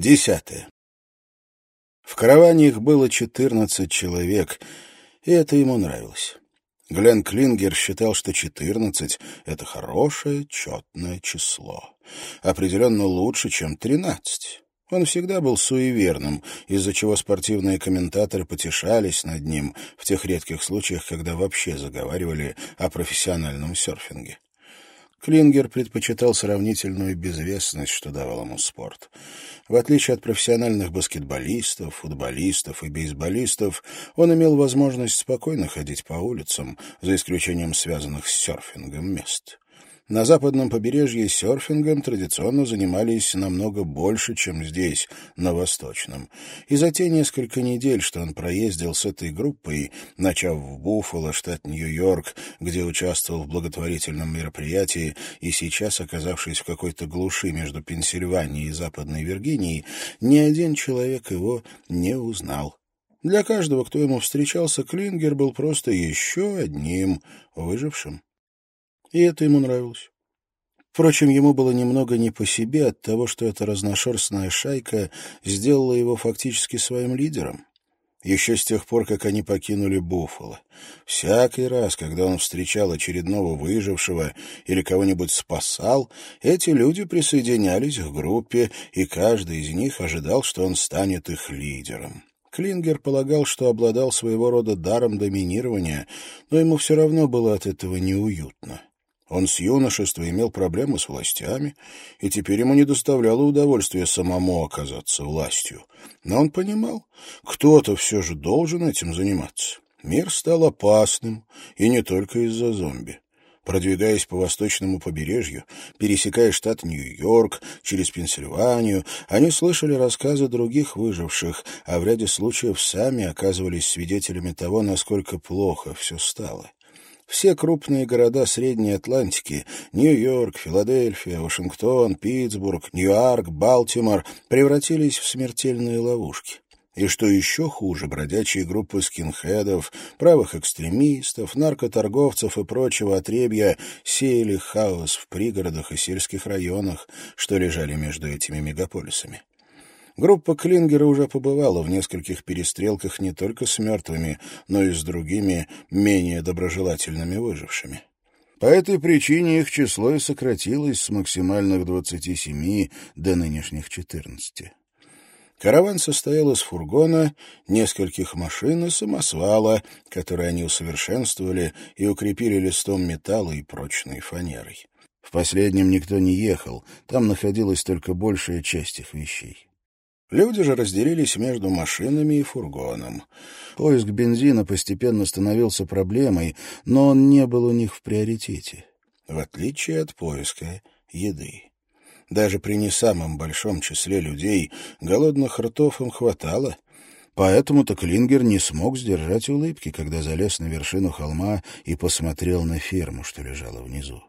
Десятое. В караване их было четырнадцать человек, и это ему нравилось. Глен Клингер считал, что четырнадцать — это хорошее, четное число. Определенно лучше, чем тринадцать. Он всегда был суеверным, из-за чего спортивные комментаторы потешались над ним в тех редких случаях, когда вообще заговаривали о профессиональном серфинге. Клингер предпочитал сравнительную безвестность, что давал ему спорт. В отличие от профессиональных баскетболистов, футболистов и бейсболистов, он имел возможность спокойно ходить по улицам, за исключением связанных с серфингом мест. На западном побережье серфингом традиционно занимались намного больше, чем здесь, на восточном. И за те несколько недель, что он проездил с этой группой, начав в Буффало, штат Нью-Йорк, где участвовал в благотворительном мероприятии и сейчас оказавшись в какой-то глуши между Пенсильванией и Западной Виргинией, ни один человек его не узнал. Для каждого, кто ему встречался, Клингер был просто еще одним выжившим. И это ему нравилось. Впрочем, ему было немного не по себе от того, что эта разношерстная шайка сделала его фактически своим лидером. Еще с тех пор, как они покинули Буффало. Всякий раз, когда он встречал очередного выжившего или кого-нибудь спасал, эти люди присоединялись к группе, и каждый из них ожидал, что он станет их лидером. Клингер полагал, что обладал своего рода даром доминирования, но ему все равно было от этого неуютно. Он с юношества имел проблемы с властями, и теперь ему не доставляло удовольствия самому оказаться властью. Но он понимал, кто-то все же должен этим заниматься. Мир стал опасным, и не только из-за зомби. Продвигаясь по восточному побережью, пересекая штат Нью-Йорк, через Пенсильванию, они слышали рассказы других выживших, а в ряде случаев сами оказывались свидетелями того, насколько плохо все стало. Все крупные города Средней Атлантики — Нью-Йорк, Филадельфия, Вашингтон, Питтсбург, Нью-Йорк, Балтимор — превратились в смертельные ловушки. И что еще хуже, бродячие группы скинхедов, правых экстремистов, наркоторговцев и прочего отребья сеяли хаос в пригородах и сельских районах, что лежали между этими мегаполисами. Группа Клингера уже побывала в нескольких перестрелках не только с мертвыми, но и с другими, менее доброжелательными выжившими. По этой причине их число и сократилось с максимальных 27 до нынешних 14. Караван состоял из фургона, нескольких машин и самосвала, которые они усовершенствовали и укрепили листом металла и прочной фанерой. В последнем никто не ехал, там находилась только большая часть их вещей. Люди же разделились между машинами и фургоном. Поиск бензина постепенно становился проблемой, но он не был у них в приоритете, в отличие от поиска еды. Даже при не самом большом числе людей голодных ртов им хватало, Поэтому-то Клингер не смог сдержать улыбки, когда залез на вершину холма и посмотрел на ферму, что лежала внизу.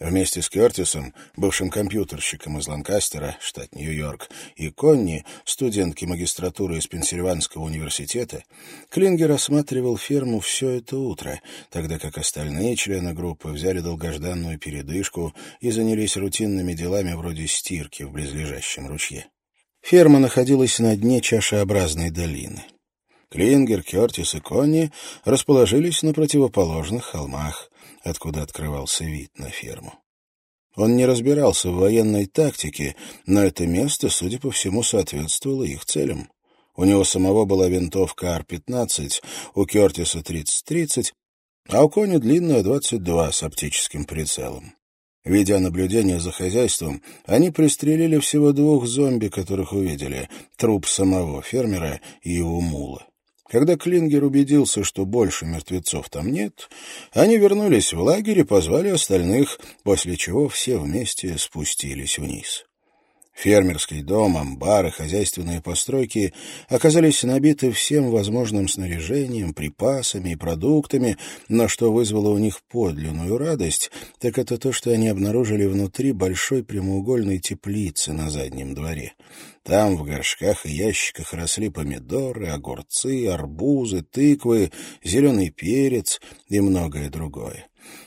Вместе с Кертисом, бывшим компьютерщиком из Ланкастера, штат Нью-Йорк, и Конни, студентки магистратуры из Пенсильванского университета, Клингер осматривал ферму все это утро, тогда как остальные члены группы взяли долгожданную передышку и занялись рутинными делами вроде стирки в близлежащем ручье. Ферма находилась на дне чашеобразной долины. Клингер, Кертис и Конни расположились на противоположных холмах откуда открывался вид на ферму. Он не разбирался в военной тактике, но это место, судя по всему, соответствовало их целям. У него самого была винтовка Ар-15, у Кертиса 30-30, а у Кони длинная 22 с оптическим прицелом. Ведя наблюдение за хозяйством, они пристрелили всего двух зомби, которых увидели — труп самого фермера и его мула. Когда Клингер убедился, что больше мертвецов там нет, они вернулись в лагерь и позвали остальных, после чего все вместе спустились вниз. Фермерский дом, амбары, хозяйственные постройки оказались набиты всем возможным снаряжением, припасами и продуктами, но что вызвало у них подлинную радость, так это то, что они обнаружили внутри большой прямоугольной теплицы на заднем дворе. Там в горшках и ящиках росли помидоры, огурцы, арбузы, тыквы, зеленый перец и многое другое.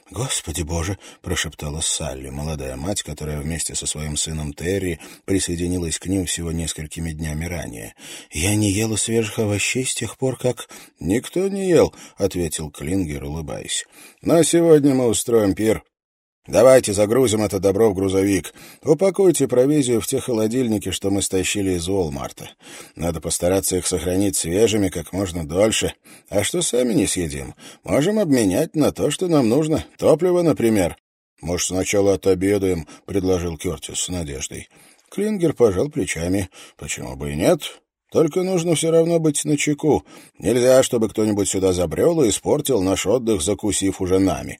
«Господи боже!» — прошептала Салли, молодая мать, которая вместе со своим сыном Терри присоединилась к ним всего несколькими днями ранее. «Я не ела свежих овощей с тех пор, как...» «Никто не ел», — ответил Клингер, улыбаясь. «Но сегодня мы устроим пир. Давайте загрузим это добро в грузовик. Упакуйте провизию в те холодильники, что мы стащили из Уолмарта. Надо постараться их сохранить свежими как можно дольше. А что сами не съедим, можем обменять на то, что нам нужно. Топливо, например. «Может, сначала отобедаем», — предложил Кертис с надеждой. Клингер пожал плечами. «Почему бы и нет?» Только нужно все равно быть начеку. Нельзя, чтобы кто-нибудь сюда забрел и испортил наш отдых, закусив уже нами.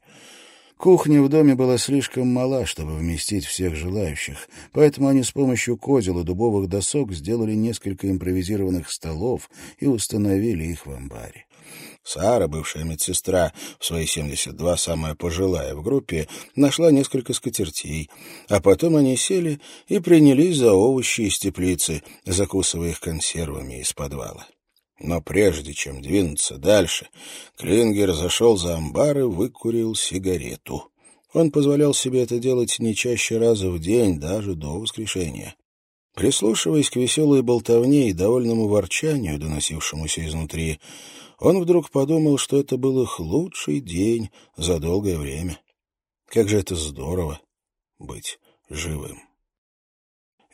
Кухня в доме была слишком мала, чтобы вместить всех желающих, поэтому они с помощью козел и дубовых досок сделали несколько импровизированных столов и установили их в амбаре. Сара, бывшая медсестра, в свои 72, самая пожилая в группе, нашла несколько скатертей, а потом они сели и принялись за овощи из теплицы, закусывая их консервами из подвала. Но прежде чем двинуться дальше, Клингер зашел за амбар и выкурил сигарету. Он позволял себе это делать не чаще раза в день, даже до воскрешения. Прислушиваясь к веселой болтовне и довольному ворчанию, доносившемуся изнутри, он вдруг подумал, что это был их лучший день за долгое время. Как же это здорово быть живым.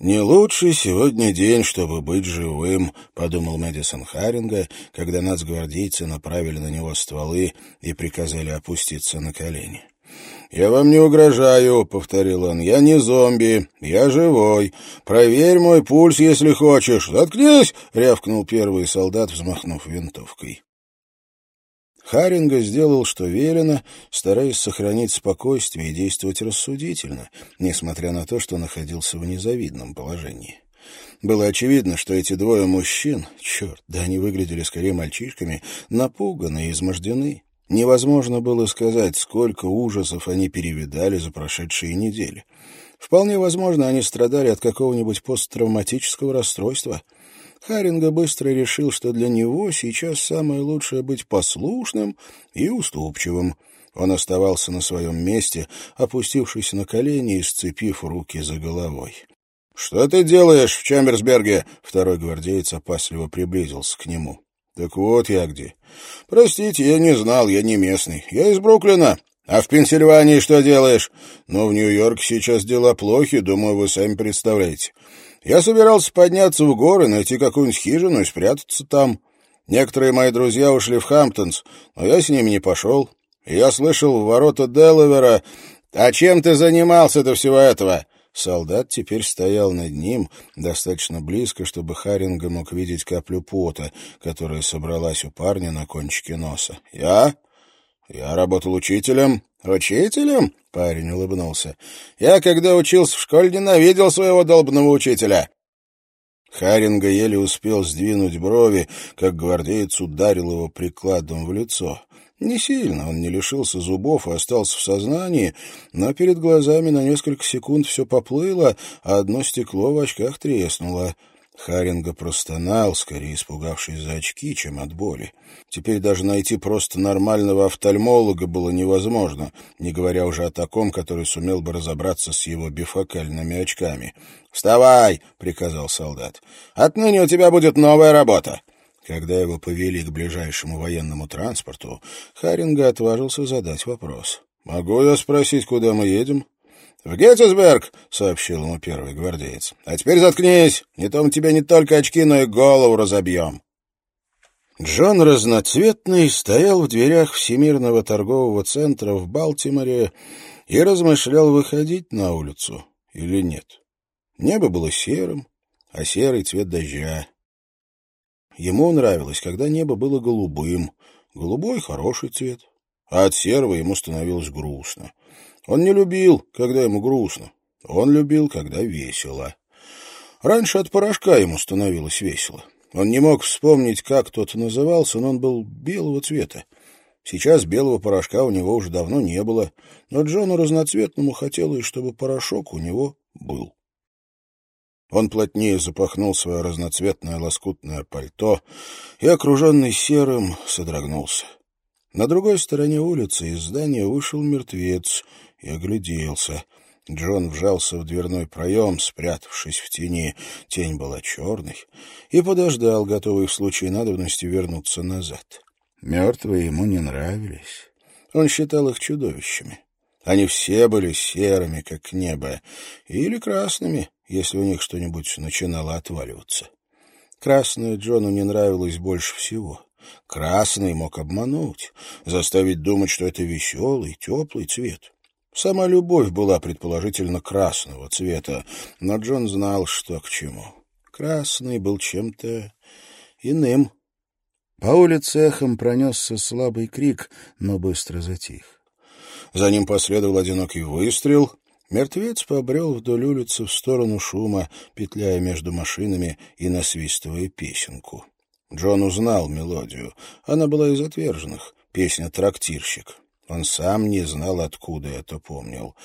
«Не лучший сегодня день, чтобы быть живым», — подумал Мэдисон Харинга, когда нацгвардейцы направили на него стволы и приказали опуститься на колени. «Я вам не угрожаю», — повторил он. «Я не зомби, я живой. Проверь мой пульс, если хочешь. Заткнись!» — рявкнул первый солдат, взмахнув винтовкой. Харинга сделал, что велено, стараясь сохранить спокойствие и действовать рассудительно, несмотря на то, что находился в незавидном положении. Было очевидно, что эти двое мужчин, черт, да они выглядели скорее мальчишками, напуганы и измождены. Невозможно было сказать, сколько ужасов они перевидали за прошедшие недели. Вполне возможно, они страдали от какого-нибудь посттравматического расстройства — Харинга быстро решил, что для него сейчас самое лучшее быть послушным и уступчивым. Он оставался на своем месте, опустившись на колени и сцепив руки за головой. — Что ты делаешь в Чамберсберге? — второй гвардеец опасливо приблизился к нему. — Так вот я где. — Простите, я не знал, я не местный. Я из Бруклина. А в Пенсильвании что делаешь? Но в Нью-Йорке сейчас дела плохи, думаю, вы сами представляете. Я собирался подняться в горы, найти какую-нибудь хижину и спрятаться там. Некоторые мои друзья ушли в Хамптонс, но я с ними не пошел. Я слышал в ворота Делавера... «А чем ты занимался до всего этого?» Солдат теперь стоял над ним достаточно близко, чтобы Харинга мог видеть каплю пота, которая собралась у парня на кончике носа. «Я? Я работал учителем». «Учителем?» — парень улыбнулся. «Я, когда учился в школе, ненавидел своего долбного учителя». Харинга еле успел сдвинуть брови, как гвардеец ударил его прикладом в лицо. Не сильно, он не лишился зубов и остался в сознании, но перед глазами на несколько секунд все поплыло, а одно стекло в очках треснуло. Харинга простонал, скорее испугавшись за очки, чем от боли. Теперь даже найти просто нормального офтальмолога было невозможно, не говоря уже о таком, который сумел бы разобраться с его бифокальными очками. «Вставай!» — приказал солдат. «Отныне у тебя будет новая работа!» Когда его повели к ближайшему военному транспорту, Харинга отважился задать вопрос. «Могу я спросить, куда мы едем?» «В Геттисберг!» — сообщил ему первый гвардеец. «А теперь заткнись! Не то мы тебе не только очки, но и голову разобьем!» Джон Разноцветный стоял в дверях Всемирного торгового центра в Балтиморе и размышлял, выходить на улицу или нет. Небо было серым, а серый цвет дождя. Ему нравилось, когда небо было голубым. Голубой — хороший цвет. А от серого ему становилось грустно. Он не любил, когда ему грустно. Он любил, когда весело. Раньше от порошка ему становилось весело. Он не мог вспомнить, как тот назывался, но он был белого цвета. Сейчас белого порошка у него уже давно не было, но Джону разноцветному хотелось, чтобы порошок у него был. Он плотнее запахнул свое разноцветное лоскутное пальто и, окруженный серым, содрогнулся. На другой стороне улицы из здания вышел мертвец и огляделся. Джон вжался в дверной проем, спрятавшись в тени. Тень была черной. И подождал, готовый в случае надобности вернуться назад. Мертвые ему не нравились. Он считал их чудовищами. Они все были серыми, как небо, или красными, если у них что-нибудь начинало отваливаться. Красное Джону не нравилось больше всего. Красный мог обмануть, заставить думать, что это веселый, теплый цвет. Сама любовь была предположительно красного цвета, но Джон знал, что к чему. Красный был чем-то иным. По улице эхом пронесся слабый крик, но быстро затих. За ним последовал одинокий выстрел. Мертвец побрел вдоль улицы в сторону шума, петляя между машинами и насвистывая песенку. Джон узнал мелодию. Она была из отверженных. Песня «Трактирщик». Он сам не знал, откуда это помнил.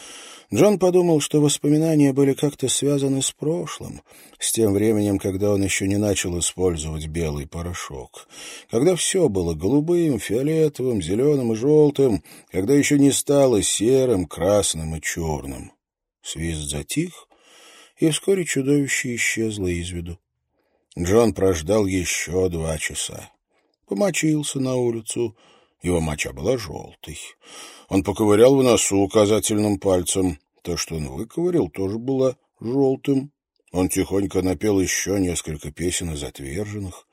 Джон подумал, что воспоминания были как-то связаны с прошлым, с тем временем, когда он еще не начал использовать белый порошок, когда все было голубым, фиолетовым, зеленым и желтым, когда еще не стало серым, красным и черным. Свист затих, и вскоре чудовище исчезло из виду. Джон прождал еще два часа. Помочился на улицу, его моча была желтой. Он поковырял в носу указательным пальцем. То, что он выковырял, тоже было желтым. Он тихонько напел еще несколько песен из отверженных.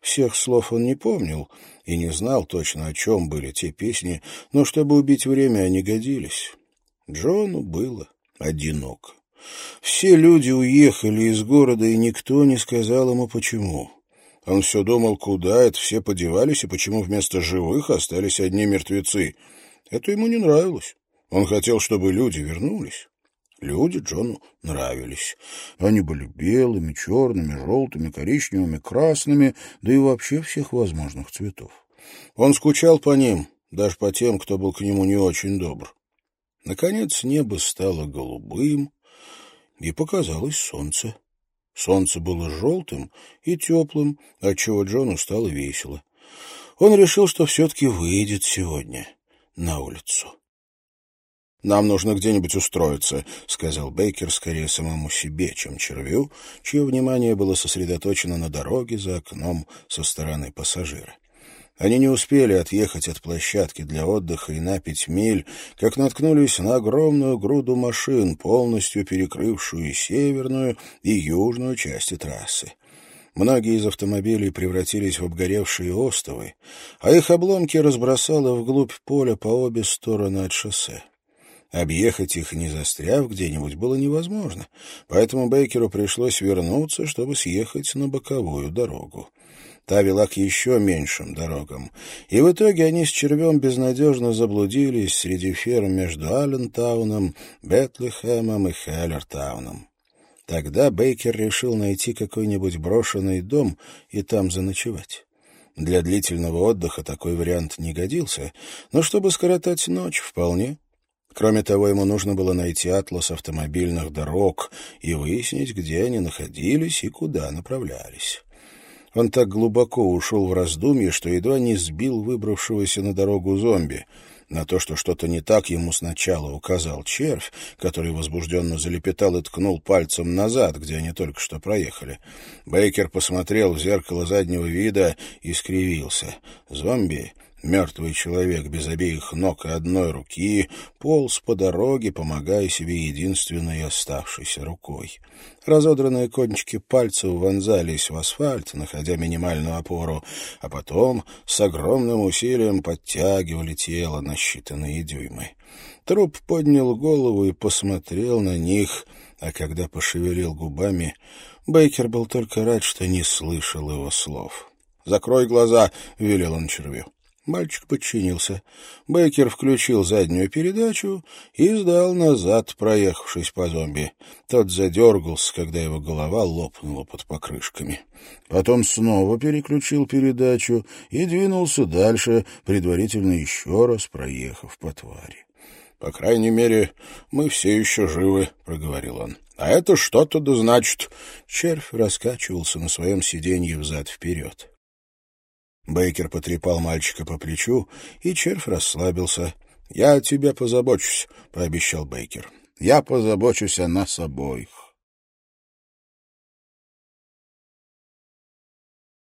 Всех слов он не помнил и не знал точно, о чем были те песни, но чтобы убить время, они годились. Джону было одиноко. Все люди уехали из города, и никто не сказал ему, почему. Он все думал, куда это все подевались и почему вместо живых остались одни мертвецы. Это ему не нравилось. Он хотел, чтобы люди вернулись. Люди Джону нравились. Они были белыми, черными, желтыми, коричневыми, красными, да и вообще всех возможных цветов. Он скучал по ним, даже по тем, кто был к нему не очень добр. Наконец небо стало голубым, и показалось солнце. Солнце было желтым и теплым, отчего Джону стало весело. Он решил, что все-таки выйдет сегодня на улицу. «Нам нужно где-нибудь устроиться», — сказал Бейкер скорее самому себе, чем червю, чье внимание было сосредоточено на дороге за окном со стороны пассажира. Они не успели отъехать от площадки для отдыха и на пять миль, как наткнулись на огромную груду машин, полностью перекрывшую северную и южную части трассы. Многие из автомобилей превратились в обгоревшие остовы, а их обломки разбросало вглубь поля по обе стороны от шоссе. Объехать их, не застряв где-нибудь, было невозможно, поэтому Бейкеру пришлось вернуться, чтобы съехать на боковую дорогу. Та вела к еще меньшим дорогам. И в итоге они с червем безнадежно заблудились среди ферм между Аллентауном, Бетлехемом и Хеллертауном. Тогда Бейкер решил найти какой-нибудь брошенный дом и там заночевать. Для длительного отдыха такой вариант не годился, но чтобы скоротать ночь, вполне. Кроме того, ему нужно было найти атлас автомобильных дорог и выяснить, где они находились и куда направлялись. Он так глубоко ушел в раздумье, что едва не сбил выбравшегося на дорогу зомби. На то, что что-то не так, ему сначала указал червь, который возбужденно залепетал и ткнул пальцем назад, где они только что проехали. Бейкер посмотрел в зеркало заднего вида и скривился. Зомби Мертвый человек без обеих ног и одной руки полз по дороге, помогая себе единственной оставшейся рукой. Разодранные кончики пальцев вонзались в асфальт, находя минимальную опору, а потом с огромным усилием подтягивали тело на считанные дюймы. Труп поднял голову и посмотрел на них, а когда пошевелил губами, Бейкер был только рад, что не слышал его слов. «Закрой глаза», — велел он червю. Мальчик подчинился. Бейкер включил заднюю передачу и сдал назад, проехавшись по зомби. Тот задергался, когда его голова лопнула под покрышками. Потом снова переключил передачу и двинулся дальше, предварительно еще раз проехав по твари. «По крайней мере, мы все еще живы», — проговорил он. «А это что-то да значит». Червь раскачивался на своем сиденье взад-вперед. Бейкер потрепал мальчика по плечу, и червь расслабился. «Я о тебе позабочусь», — пообещал Бейкер. «Я позабочусь о нас обоих».